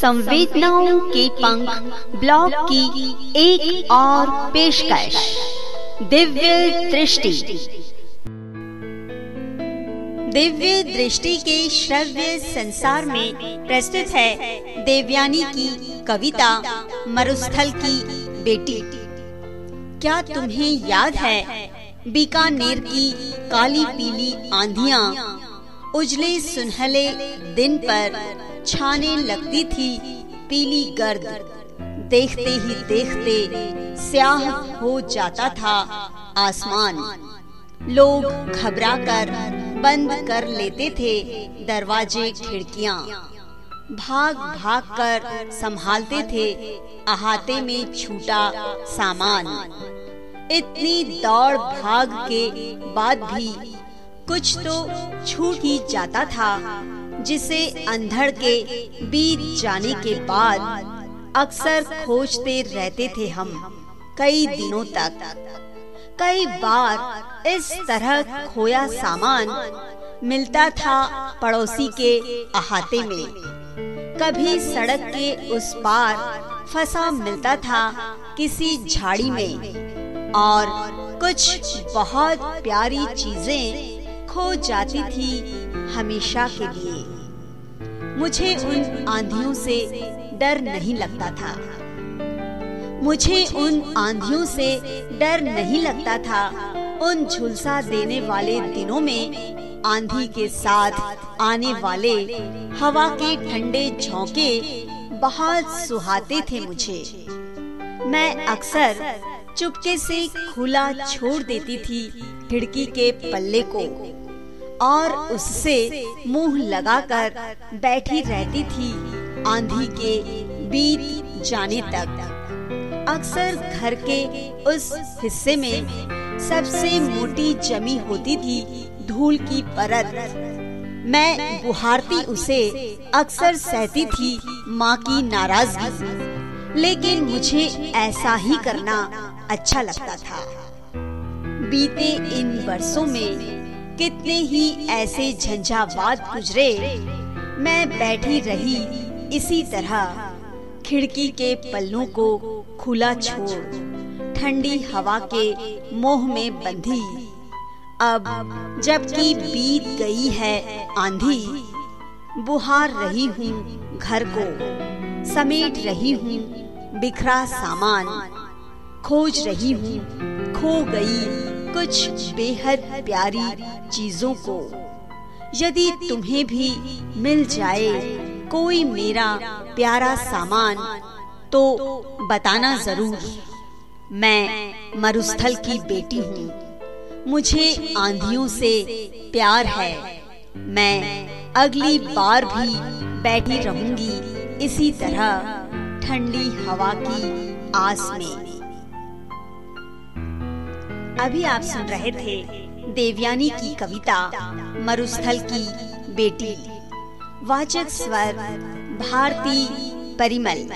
संवेदनाओं के पंख ब्लॉग की एक और पेशकश। दिव्य दृष्टि। दिव्य दृष्टि के श्रव्य संसार में प्रस्तुत है देवयानी की कविता मरुस्थल की बेटी। क्या तुम्हें याद है बीकानेर की काली पीली आंधियाँ, उजले सुनहले दिन पर छाने लगती थी पीली गर्द। देखते ही देखते स्याह हो जाता था आसमान। लोग घबरा कर बंद कर लेते थे दरवाजे, खिड़कियाँ। भाग भाग कर संभालते थे अहाते में छूटा सामान। इतनी दौड़ भाग के बाद भी कुछ तो छूट ही जाता था। जिसे अंधड़ के बीत जाने के बाद अक्सर खोजते रहते थे हम कई दिनों तक। कई बार इस तरह खोया सामान मिलता था पड़ोसी के अहाते में। कभी सड़क के उस पार फंसा मिलता था किसी झाड़ी में। और कुछ बहुत प्यारी चीज़ें खो जाती थी हमेशा के लिए। मुझे उन आंधियों से डर नहीं लगता था। मुझे उन आंधियों से डर नहीं लगता था। उन झुलसा देने वाले दिनों में आंधी के साथ आने वाले हवा के ठंडे झोंके बहुत सुहाते थे मुझे। मैं अक्सर चुपके से खुला छोड़ देती थी खिड़की के पल्ले को। और उससे मुँह लगाकर बैठी रहती थी आंधी के बीत जाने तक। अक्सर घर के उस हिस्से में सबसे मोटी जमी होती थी धूल की परत। मैं गुहारती उसे अक्सर सहती थी माँ की नाराज़गी। लेकिन मुझे ऐसा ही करना अच्छा लगता था। बीते इन वर्षों में कितने ही ऐसे झंझावात गुजरे, मैं बैठी रही इसी तरह खिड़की के पल्लों को खुला छोड़, ठंडी हवा के मोह में बंधी। अब जबकि बीत गई है आंधी, बुहार रही हूँ घर को, समेट रही हूँ बिखरा सामान, खोज रही हूँ खो गई कुछ बेहद प्यारी चीज़ों को। यदि तुम्हें भी मिल जाए कोई मेरा प्यारा सामान तो बताना ज़रूर। मैं मरुस्थल की बेटी हूँ। मुझे आंधियों से प्यार है। मैं अगली बार भी बैठी रहूँगी इसी तरह ठंडी हवा की आस में। अभी आप सुन रहे थे देवयानी की कविता, मरुस्थल की बेटी। वाचक स्वर, भारती परिमल।